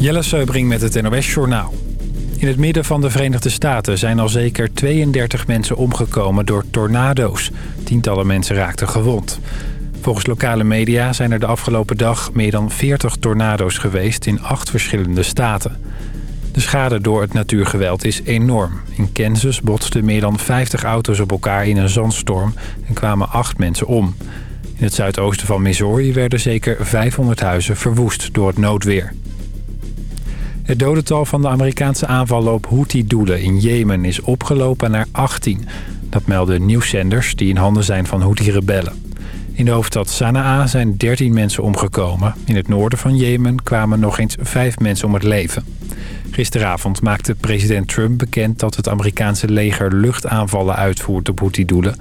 Jelle Seubring met het NOS Journaal. In het midden van de Verenigde Staten zijn al zeker 32 mensen omgekomen door tornado's. Tientallen mensen raakten gewond. Volgens lokale media zijn er de afgelopen dag meer dan 40 tornado's geweest in acht verschillende staten. De schade door het natuurgeweld is enorm. In Kansas botsten meer dan 50 auto's op elkaar in een zandstorm en kwamen acht mensen om. In het zuidoosten van Missouri werden zeker 500 huizen verwoest door het noodweer. Het dodental van de Amerikaanse aanvallen op Houthi-doelen in Jemen is opgelopen naar 18. Dat melden nieuwszenders die in handen zijn van Houthi-rebellen. In de hoofdstad Sanaa zijn 13 mensen omgekomen. In het noorden van Jemen kwamen nog eens 5 mensen om het leven. Gisteravond maakte president Trump bekend dat het Amerikaanse leger luchtaanvallen uitvoert op Houthi-doelen.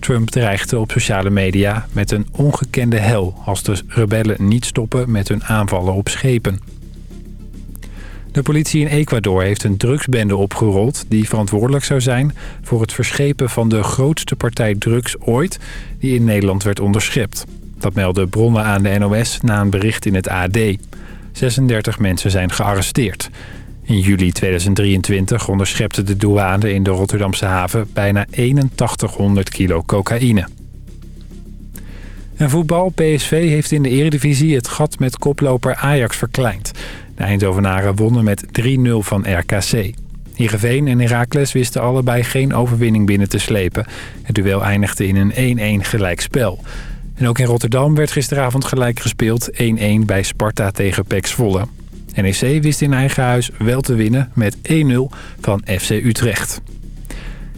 Trump dreigde op sociale media met een ongekende hel als de rebellen niet stoppen met hun aanvallen op schepen. De politie in Ecuador heeft een drugsbende opgerold... die verantwoordelijk zou zijn voor het verschepen van de grootste partij drugs ooit... die in Nederland werd onderschept. Dat melden bronnen aan de NOS na een bericht in het AD. 36 mensen zijn gearresteerd. In juli 2023 onderschepte de douane in de Rotterdamse haven... bijna 8100 kilo cocaïne. En voetbal PSV heeft in de eredivisie het gat met koploper Ajax verkleind... De Eindhovenaren wonnen met 3-0 van RKC. Heerenveen en Heracles wisten allebei geen overwinning binnen te slepen. Het duel eindigde in een 1-1 gelijkspel. En ook in Rotterdam werd gisteravond gelijk gespeeld 1-1 bij Sparta tegen PEC Zwolle. NEC wist in eigen huis wel te winnen met 1-0 van FC Utrecht.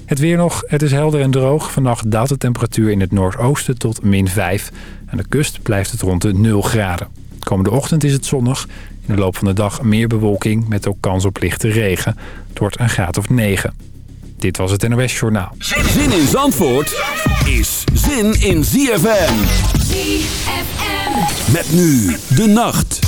Het weer nog, het is helder en droog. Vannacht daalt de temperatuur in het noordoosten tot min 5. Aan de kust blijft het rond de 0 graden. Komende ochtend is het zonnig in de loop van de dag meer bewolking met ook kans op lichte regen. Het wordt een graad of 9. Dit was het NOS Journaal. Zin in Zandvoort is zin in ZFM. ZFM. Met nu de nacht.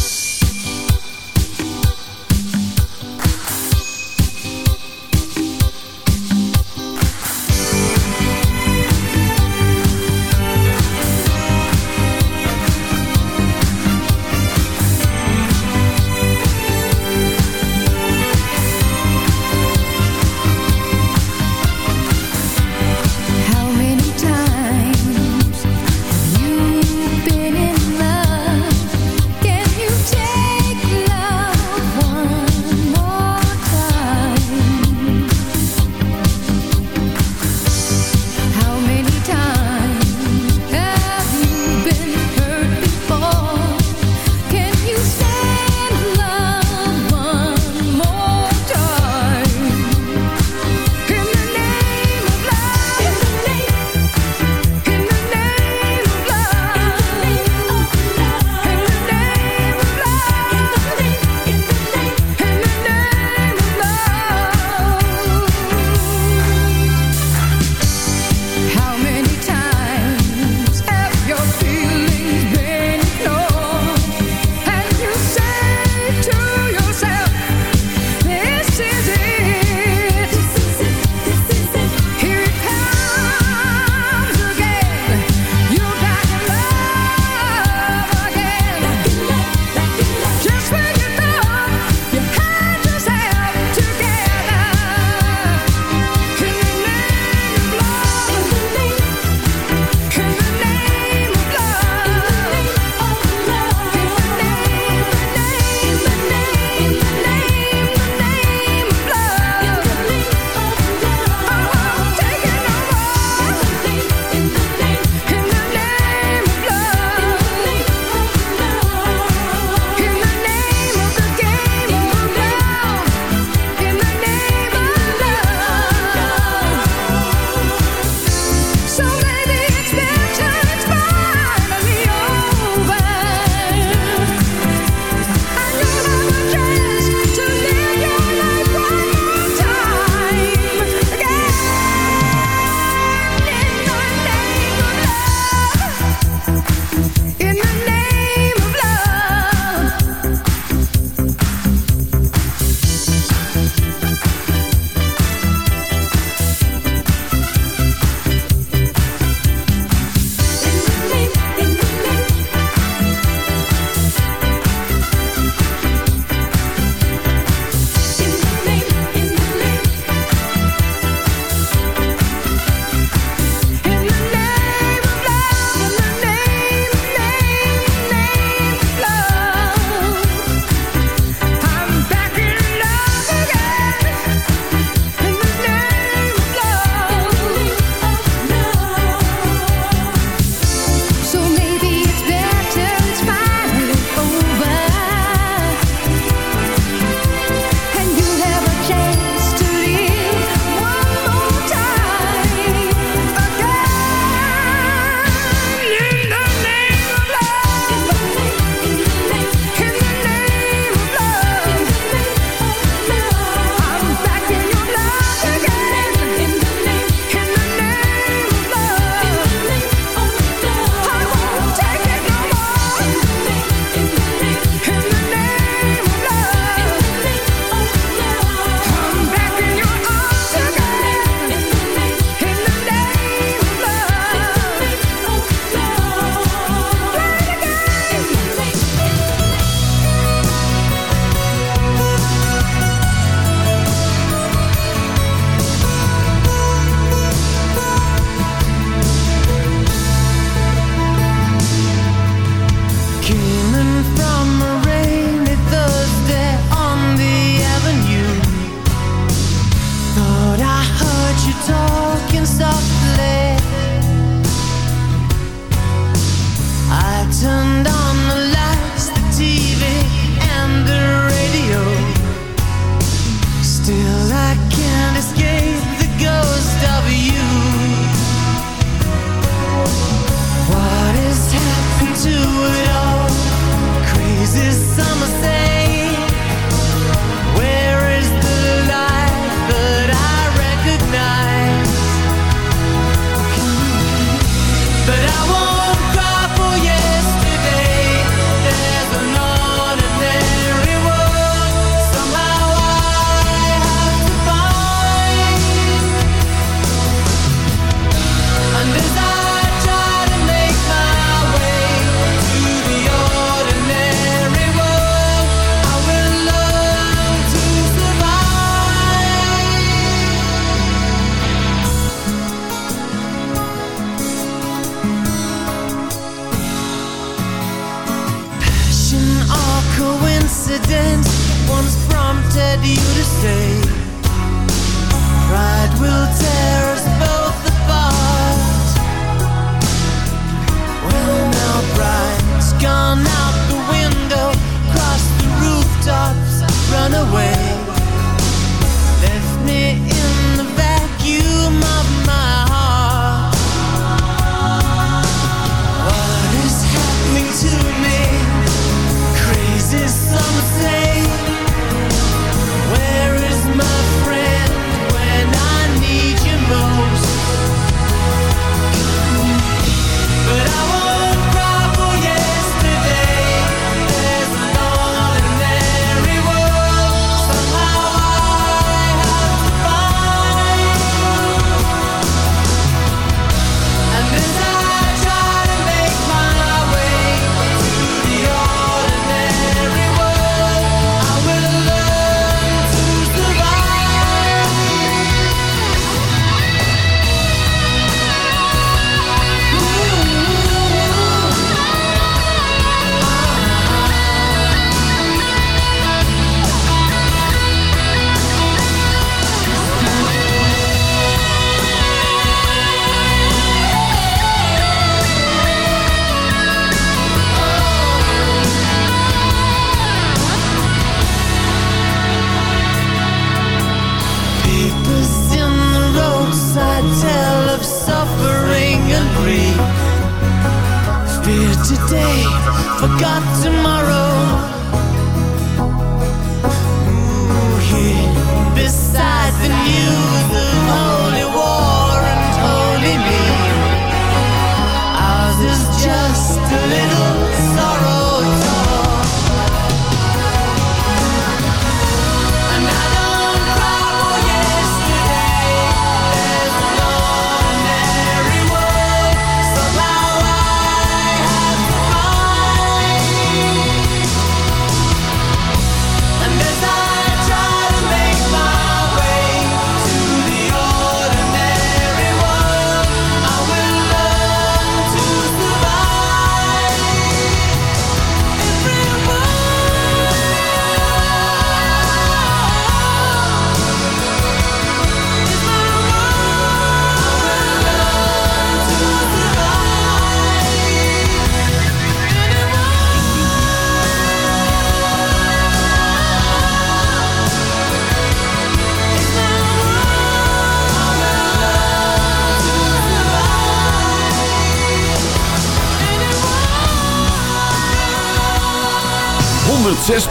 I forgot to.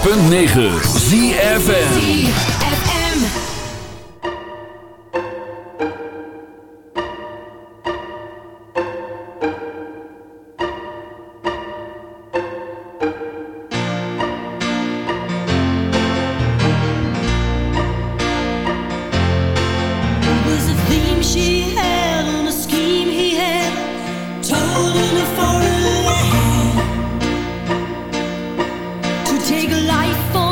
106.9 ZFN take life for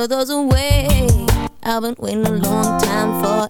so those away. I've been waiting a long time for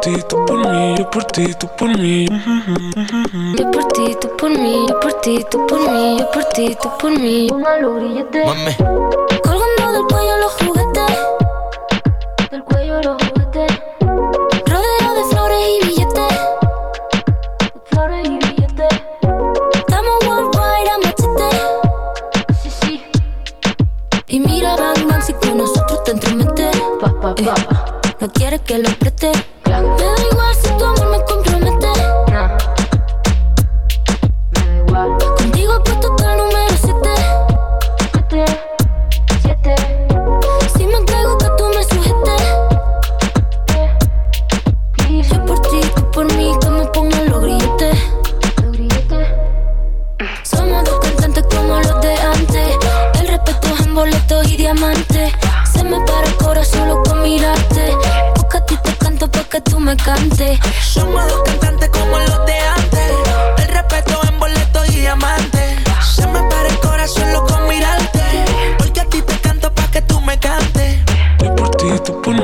ti, por mí, yo por ti, tú por mí. Yo por ti, tú por mí, yo por ti, tú por mí, yo por ti, tú por mí. Póngalo brillete. Mame. Colgando del cuello los juguetes. Del cuello los juguetes. Rodeo de flores y billetes. De flores y billetes. Estamos worldwide a machete. Sí, sí. Y mira, Batman, si con nosotros te entromete. Pa, pa, pa. Eh, no quieres que lo preste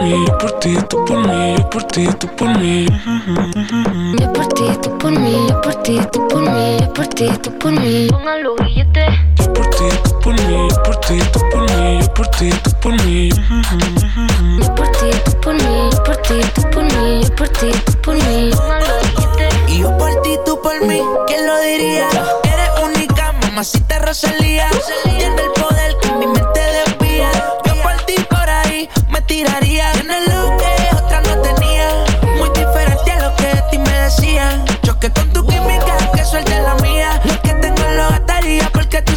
mí, yo por ti, tú por mí, yo por ti, tú por mí. Yo por ti, tú por mí, yo por ti, tú por mí, yo por ti, tú por mí. Póngalo billete. Yo por ti, tú por mí, yo por ti, tú por mí, yo por ti, tú por mí. Yo por ti, tú por mí, yo por ti, tú por mí, yo por ti, tú por mí. Póngalo billete. Y yo por ti, tú por mí, ¿quién lo diría? Eres única, mamacita Rosalía. Tiene el poder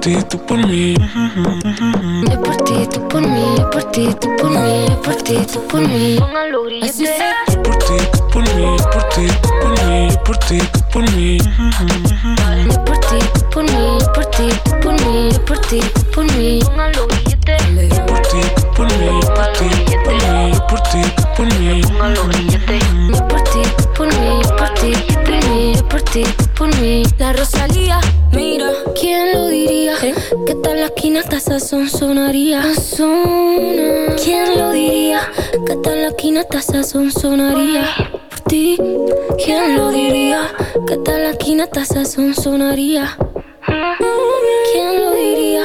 Ti, tú por mí. Yo por ti, tú por mí, yo por ti, tú por mí, yo por ti, tú por mí. Póngalo Yo por ti, tú por mí, yo por ti, tú por mí, yo por ti, tú por mí. Yo por ti, tú por mí, yo por ti, tú por mí, yo por ti, tú por mí. Yo por ti, tú por mí, yo por ti, tú por mí, yo por ti, tú por mí. Yo por ti, tú por mí, yo por ti, tú por mí, yo por ti, tú por mí. La Rosalía, ¿quién lo diría? Que tal la esquina hasta sazón sonaría. Sazona. ¿Quién lo diría? Que tal la esquina hasta sazón sonaría. Por ti, ¿quién lo diría? Que tal la esquina hasta sazón sonaría. ¿Quién lo diría?